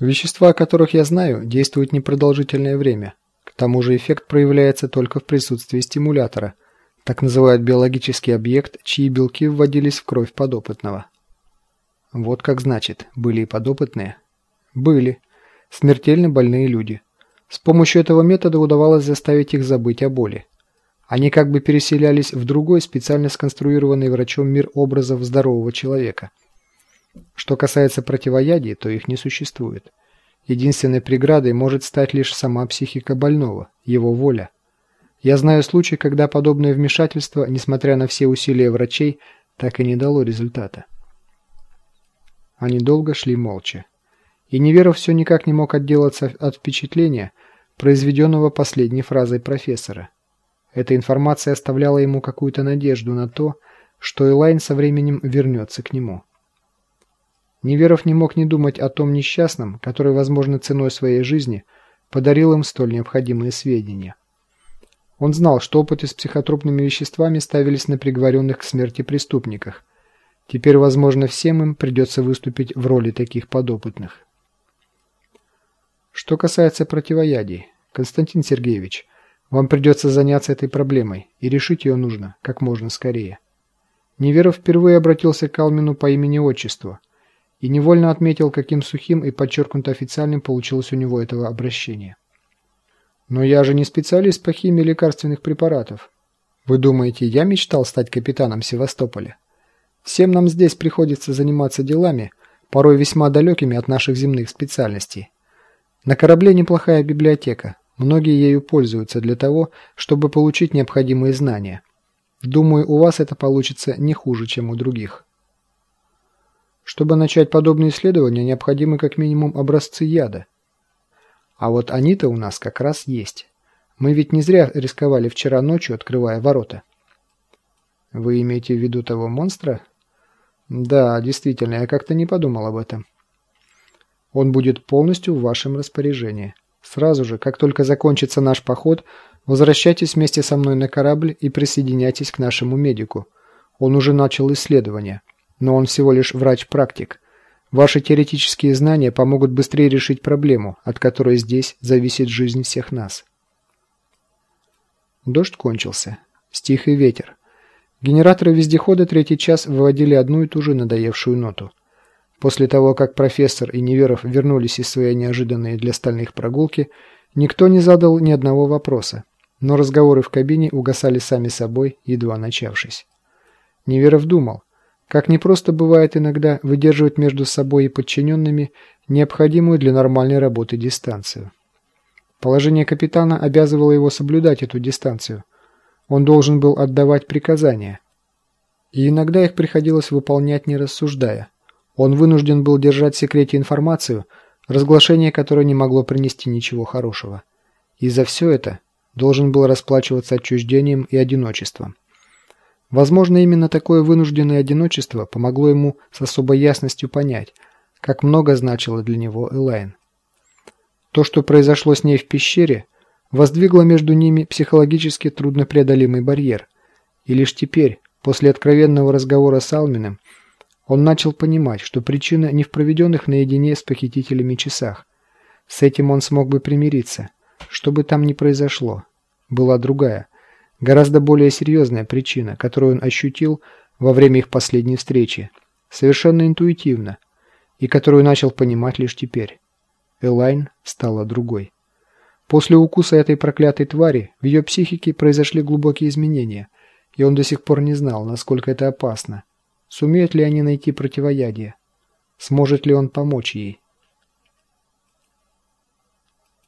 Вещества, о которых я знаю, действуют непродолжительное время. К тому же эффект проявляется только в присутствии стимулятора. Так называют биологический объект, чьи белки вводились в кровь подопытного. Вот как значит, были и подопытные. Были. Смертельно больные люди. С помощью этого метода удавалось заставить их забыть о боли. Они как бы переселялись в другой, специально сконструированный врачом мир образов здорового человека. Что касается противоядий, то их не существует. Единственной преградой может стать лишь сама психика больного, его воля. Я знаю случаи, когда подобное вмешательство, несмотря на все усилия врачей, так и не дало результата. Они долго шли молча. И Неверов все никак не мог отделаться от впечатления, произведенного последней фразой профессора. Эта информация оставляла ему какую-то надежду на то, что Элайн со временем вернется к нему. Неверов не мог не думать о том несчастном, который, возможно, ценой своей жизни подарил им столь необходимые сведения. Он знал, что опыты с психотропными веществами ставились на приговоренных к смерти преступниках. Теперь, возможно, всем им придется выступить в роли таких подопытных. Что касается противоядий, Константин Сергеевич, вам придется заняться этой проблемой, и решить ее нужно как можно скорее. Неверов впервые обратился к Алмину по имени-отчеству и невольно отметил, каким сухим и подчеркнуто официальным получилось у него этого обращения. «Но я же не специалист по химии лекарственных препаратов. Вы думаете, я мечтал стать капитаном Севастополя? Всем нам здесь приходится заниматься делами, порой весьма далекими от наших земных специальностей. На корабле неплохая библиотека, Многие ею пользуются для того, чтобы получить необходимые знания. Думаю, у вас это получится не хуже, чем у других. Чтобы начать подобные исследования, необходимы как минимум образцы яда. А вот они-то у нас как раз есть. Мы ведь не зря рисковали вчера ночью, открывая ворота. Вы имеете в виду того монстра? Да, действительно, я как-то не подумал об этом. Он будет полностью в вашем распоряжении. Сразу же, как только закончится наш поход, возвращайтесь вместе со мной на корабль и присоединяйтесь к нашему медику. Он уже начал исследование, но он всего лишь врач-практик. Ваши теоретические знания помогут быстрее решить проблему, от которой здесь зависит жизнь всех нас. Дождь кончился. Стих и ветер. Генераторы вездехода третий час выводили одну и ту же надоевшую ноту – После того, как профессор и Неверов вернулись из своей неожиданной для стальных прогулки, никто не задал ни одного вопроса, но разговоры в кабине угасали сами собой, едва начавшись. Неверов думал, как непросто бывает иногда выдерживать между собой и подчиненными необходимую для нормальной работы дистанцию. Положение капитана обязывало его соблюдать эту дистанцию. Он должен был отдавать приказания. И иногда их приходилось выполнять не рассуждая. Он вынужден был держать в секрете информацию, разглашение которой не могло принести ничего хорошего. И за все это должен был расплачиваться отчуждением и одиночеством. Возможно, именно такое вынужденное одиночество помогло ему с особой ясностью понять, как много значило для него Элайн. То, что произошло с ней в пещере, воздвигло между ними психологически труднопреодолимый барьер. И лишь теперь, после откровенного разговора с Алминым, он начал понимать, что причина не в проведенных наедине с похитителями часах. С этим он смог бы примириться. Что бы там ни произошло, была другая, гораздо более серьезная причина, которую он ощутил во время их последней встречи, совершенно интуитивно, и которую начал понимать лишь теперь. Элайн стала другой. После укуса этой проклятой твари в ее психике произошли глубокие изменения, и он до сих пор не знал, насколько это опасно. Сумеют ли они найти противоядие? Сможет ли он помочь ей?